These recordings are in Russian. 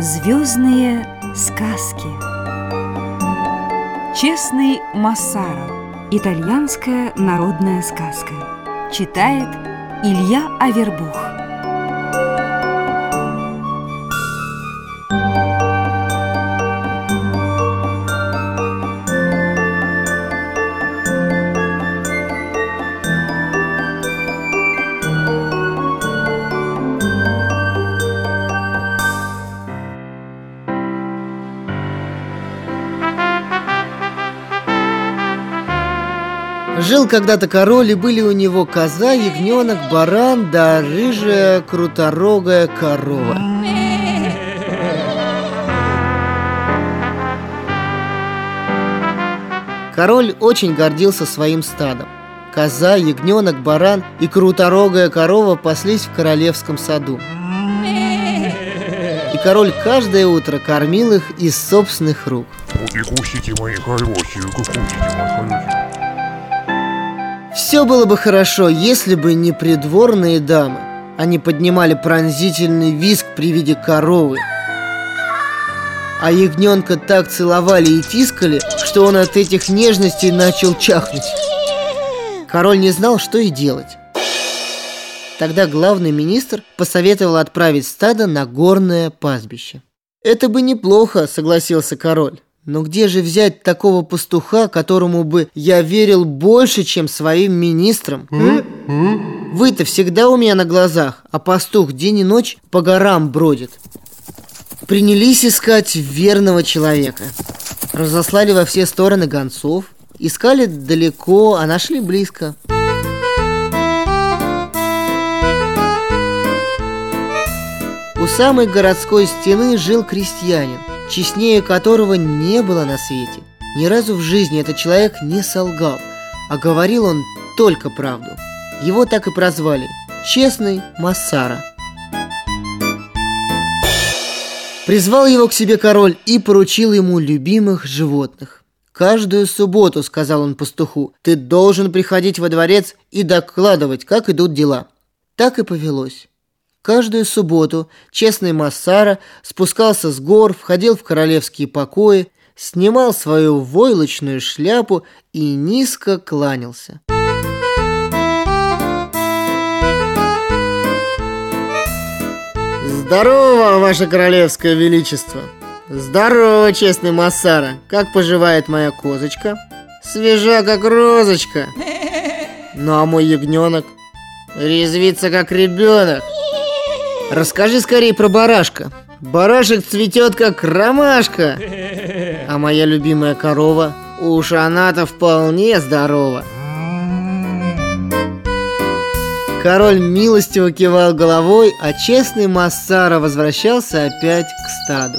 Звездные сказки. Честный Массара Итальянская народная сказка. Читает Илья Авербух Жил когда-то король, и были у него коза, ягненок, баран, да рыжая круторогая корова. Король очень гордился своим стадом. Коза, ягненок, баран и круторогая корова паслись в королевском саду. И король каждое утро кормил их из собственных рук. Кусите мои хорошие, кусите мои хорошие. Все было бы хорошо, если бы не придворные дамы. Они поднимали пронзительный визг при виде коровы. А ягненка так целовали и тискали, что он от этих нежностей начал чахнуть. Король не знал, что и делать. Тогда главный министр посоветовал отправить стадо на горное пастбище. «Это бы неплохо», — согласился король. Но где же взять такого пастуха, которому бы я верил больше, чем своим министрам? Вы-то всегда у меня на глазах, а пастух день и ночь по горам бродит. Принялись искать верного человека. Разослали во все стороны гонцов. Искали далеко, а нашли близко. У самой городской стены жил крестьянин – честнее которого не было на свете. Ни разу в жизни этот человек не солгал, а говорил он только правду. Его так и прозвали – Честный Массара. Призвал его к себе король и поручил ему любимых животных. «Каждую субботу, — сказал он пастуху, — ты должен приходить во дворец и докладывать, как идут дела». Так и повелось. Каждую субботу честный Массара спускался с гор, входил в королевские покои, снимал свою войлочную шляпу и низко кланялся. Здорово, ваше королевское величество! Здорово, честный Массара! Как поживает моя козочка? Свежа, как розочка! Ну а мой ягненок? Резвится, как ребенок! Расскажи скорее про барашка. Барашек цветет, как ромашка. А моя любимая корова, уж она-то вполне здорова. Король милостиво кивал головой, а честный Массара возвращался опять к стаду.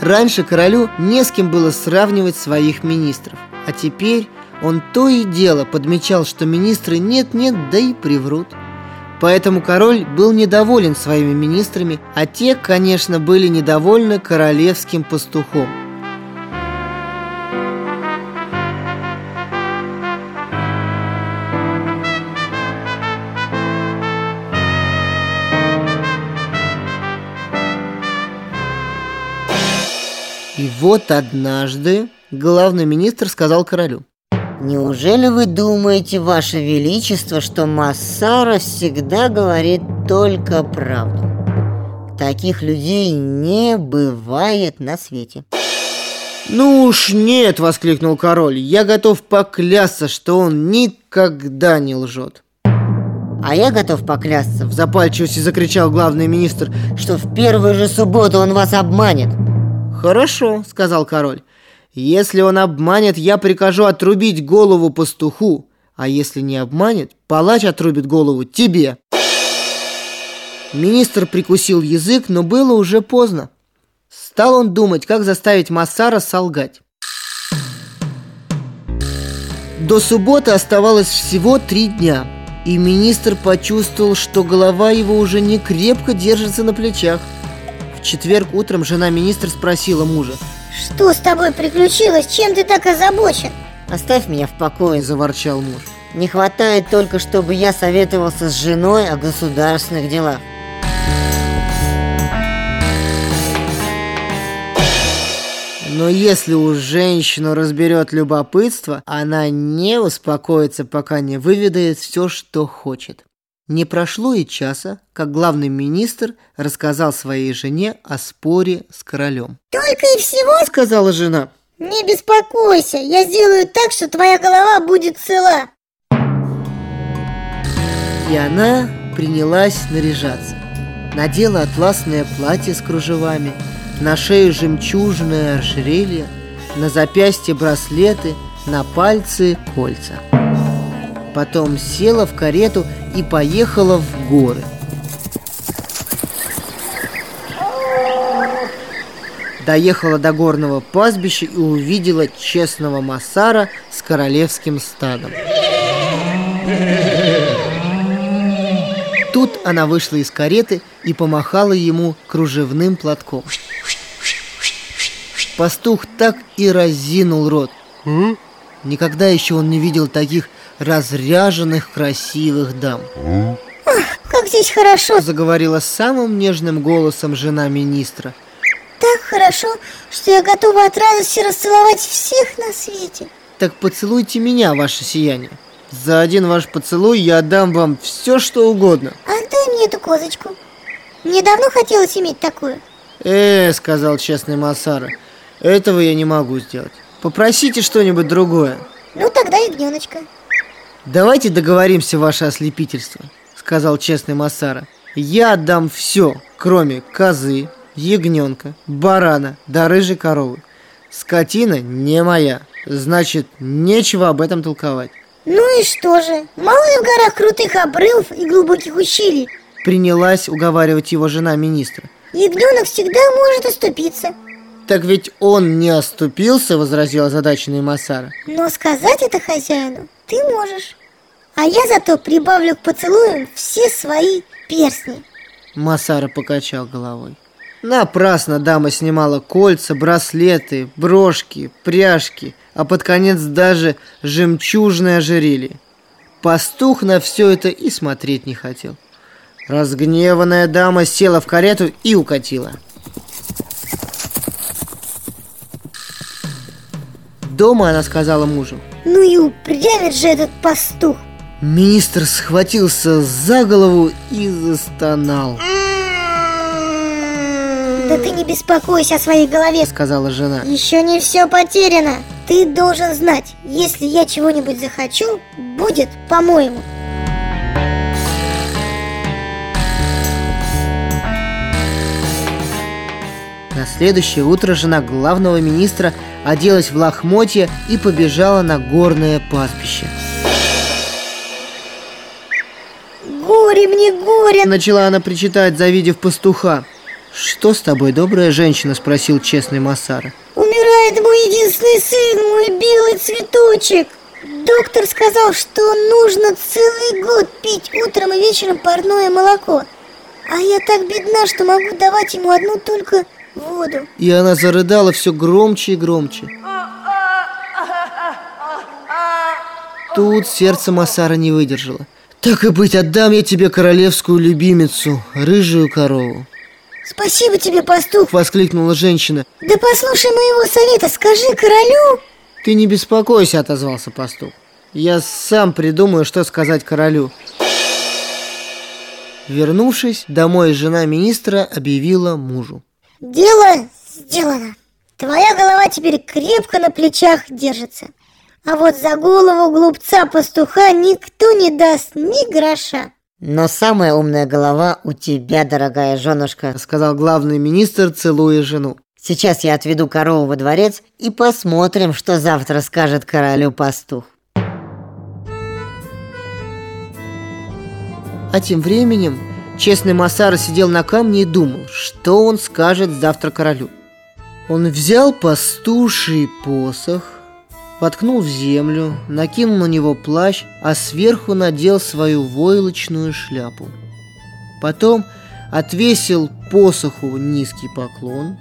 Раньше королю не с кем было сравнивать своих министров, а теперь он то и дело подмечал, что министры нет-нет, да и приврут. Поэтому король был недоволен своими министрами, а те, конечно, были недовольны королевским пастухом. И вот однажды главный министр сказал королю Неужели вы думаете, Ваше Величество, что Массара всегда говорит только правду? Таких людей не бывает на свете. «Ну уж нет!» — воскликнул король. «Я готов поклясться, что он никогда не лжет!» «А я готов поклясться!» — в запальчивости закричал главный министр. «Что в первую же субботу он вас обманет!» «Хорошо!» — сказал король. Если он обманет, я прикажу отрубить голову пастуху, а если не обманет, палач отрубит голову тебе. Министр прикусил язык, но было уже поздно. Стал он думать, как заставить Массара солгать. До субботы оставалось всего три дня, и министр почувствовал, что голова его уже не крепко держится на плечах. В четверг утром жена министра спросила мужа – что с тобой приключилось? Чем ты так озабочен? Оставь меня в покое, заворчал муж. Не хватает только, чтобы я советовался с женой о государственных делах. Но если уж женщину разберет любопытство, она не успокоится, пока не выведает все, что хочет. Не прошло и часа, как главный министр рассказал своей жене о споре с королем. Только и всего Сказала жена. не беспокойся, я сделаю так, что твоя голова будет цела. И она принялась наряжаться. Надела атласное платье с кружевами, на шею жемчужное ожерелье, на запястье браслеты, на пальцы кольца. Потом села в карету и поехала в горы. Доехала до горного пастбища и увидела честного Массара с королевским стадом. Тут она вышла из кареты и помахала ему кружевным платком. Пастух так и разинул рот. Никогда еще он не видел таких разряженных красивых дам. Как здесь хорошо, Заговорила самым нежным голосом жена министра. так хорошо, что я готова от радости расцеловать всех на свете. Так поцелуйте меня, ваше сияние. За один ваш поцелуй я отдам вам все, что угодно. Отдай мне эту козочку. Мне давно хотелось иметь такую. Э, сказал честный Масара, этого я не могу сделать. Попросите что-нибудь другое. Ну тогда ягненочка. Давайте договоримся, ваше ослепительство, сказал честный Масара. Я отдам все, кроме козы, ягненка, барана да рыжей коровы. Скотина не моя, значит, нечего об этом толковать. Ну и что же? Мало ли в горах крутых обрывов и глубоких ущелий. Принялась уговаривать его жена министра. Ягненок всегда может оступиться. Так ведь он не оступился, возразил озадаченный Масара. Но сказать это хозяину ты можешь. А я зато прибавлю к поцелуям все свои перстни. Масара покачал головой. Напрасно дама снимала кольца, браслеты, брошки, пряжки, а под конец даже жемчужное ожерелье. Пастух на все это и смотреть не хотел. Разгневанная дама села в карету и укатила. Дома она сказала мужу. Ну и упрямит же этот пастух. Министр схватился за голову и застонал, Да ты не беспокойся о своей голове. сказала жена. Еще не все потеряно. Ты должен знать, если я чего-нибудь захочу, будет по-моему. На следующее утро жена главного министра оделась в лохмотья и побежала на горное пастбище. Горе мне, горе! Начала она причитать, завидев пастуха. «Что с тобой, добрая женщина?» – спросил честный Массара. Умирает мой единственный сын, мой белый цветочек. Доктор сказал, что нужно целый год пить утром и вечером парное молоко. А я так бедна, что могу давать ему одну только воду. И она зарыдала все громче и громче. Тут сердце Массара не выдержало. «Так и быть, отдам я тебе королевскую любимицу, рыжую корову!» Спасибо тебе, пастух. Воскликнула женщина. Да послушай моего совета, скажи королю. «Ты не беспокойся», — отозвался пастух. «Я сам придумаю, что сказать королю». Вернувшись домой, жена министра объявила мужу. Дело сделано. Твоя голова теперь крепко на плечах держится. А вот за голову глупца-пастуха никто не даст ни гроша. Но самая умная голова у тебя, дорогая женушка. Сказал главный министр, целуя жену. Сейчас я отведу корову во дворец и посмотрим, что завтра скажет королю пастух. А тем временем честный Масара сидел на камне и думал, что он скажет завтра королю. Он взял пастуший посох, воткнул в землю, накинул на него плащ, а сверху надел свою войлочную шляпу. Потом отвесил посоху низкий поклон.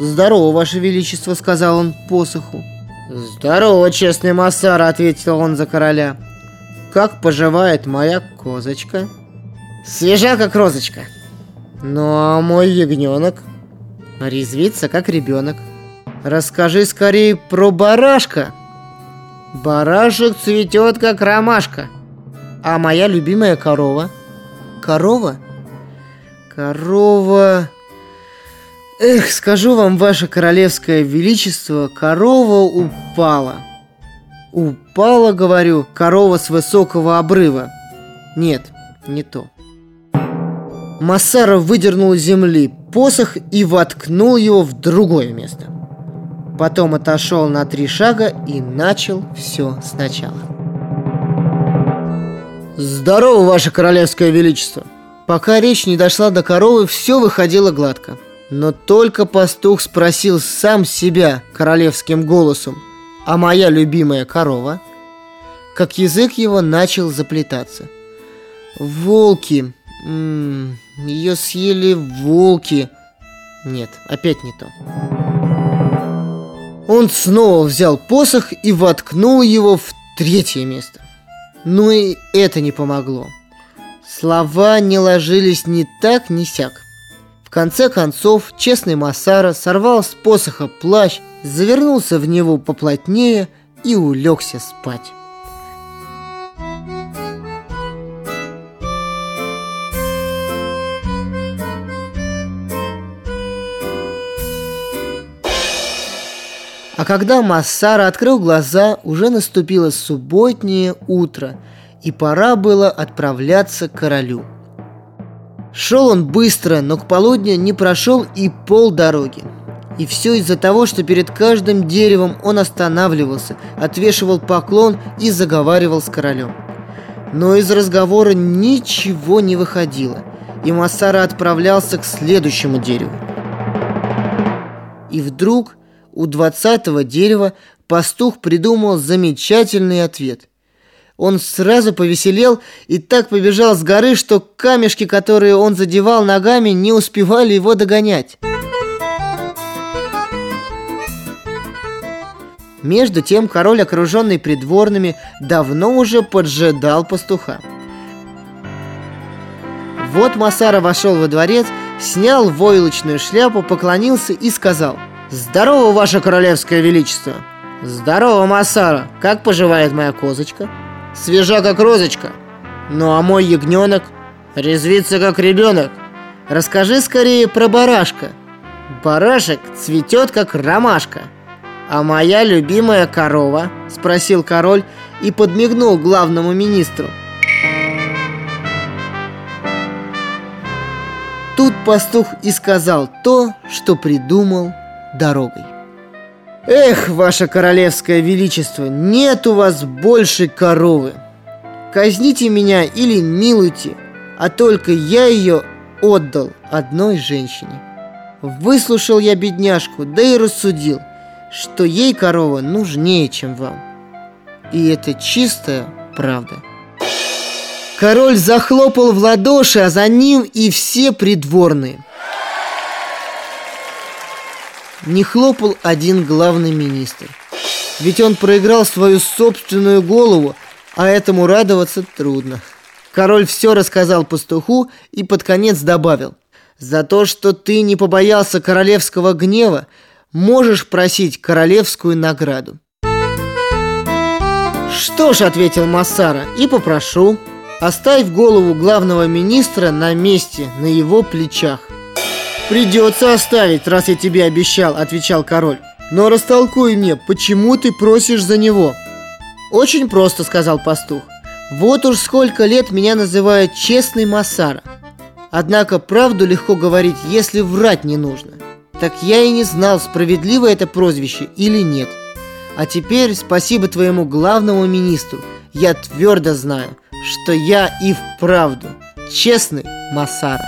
«Здорово, Ваше Величество», — сказал он посоху. «Здорово, честный Массара», — ответил он за короля. как поживает моя козочка? Свежа, как розочка. Ну, а мой ягненок? Резвится, как ребенок. Расскажи скорее про барашка. Барашек цветет, как ромашка. А моя любимая корова? Корова? Корова... Эх, скажу вам, ваше королевское величество, корова упала. Упала, говорю, корова с высокого обрыва. Нет, не то. Массара выдернул из земли посох и воткнул его в другое место. Потом отошел на три шага и начал все сначала. Здорово, ваше королевское величество! Пока речь не дошла до коровы, все выходило гладко. Но только пастух спросил сам себя королевским голосом, а моя любимая корова, как язык его начал заплетаться. Волки, м-м, ее съели волки. Нет, опять не то. Он снова взял посох и воткнул его в третье место. Ну и это не помогло. Слова не ложились ни так, ни сяк конце концов, честный Масара сорвал с посоха плащ, завернулся в него поплотнее и улегся спать. А когда Массара открыл глаза, уже наступило субботнее утро, и пора было отправляться к королю – Шел он быстро, но к полудню не прошел и пол дороги. И все из-за того, что перед каждым деревом он останавливался, отвешивал поклон и заговаривал с королем. Но из разговора ничего не выходило, и Массара отправлялся к следующему дереву. И вдруг у двадцатого дерева пастух придумал замечательный ответ – он сразу повеселел и так побежал с горы, что камешки, которые он задевал ногами, не успевали его догонять. Между тем король, окруженный придворными, давно уже поджидал пастуха. Вот Масара вошел во дворец, снял войлочную шляпу, поклонился и сказал «Здорово, ваше королевское величество!» «Здорово, Масара! Как поживает моя козочка?» свежа как розочка. Ну а мой ягненок резвится как ребенок. Расскажи скорее про барашка. Барашек цветет как ромашка. А моя любимая корова? Спросил король и подмигнул главному министру. Тут пастух и сказал то, что придумал дорогой. Эх, ваше королевское величество, нет у вас больше коровы. Казните меня или милуйте, а только я ее отдал одной женщине. Выслушал я бедняжку, да и рассудил, что ей корова нужнее, чем вам. И это чистая правда. Король захлопал в ладоши, а за ним и все придворные – не хлопал один главный министр. Ведь он проиграл свою собственную голову, а этому радоваться трудно. Король все рассказал пастуху и под конец добавил. «За то, что ты не побоялся королевского гнева, можешь просить королевскую награду». «Что ж», — ответил Массара, — «и попрошу. Оставь голову главного министра на месте, на его плечах». «Придется оставить, раз я тебе обещал», — отвечал король. «Но растолкуй мне, почему ты просишь за него?» «Очень просто», — сказал пастух. «Вот уж сколько лет меня называют честный Массара. Однако правду легко говорить, если врать не нужно. Так я и не знал, справедливо это прозвище или нет. А теперь спасибо твоему главному министру. Я твердо знаю, что я и вправду честный Массара».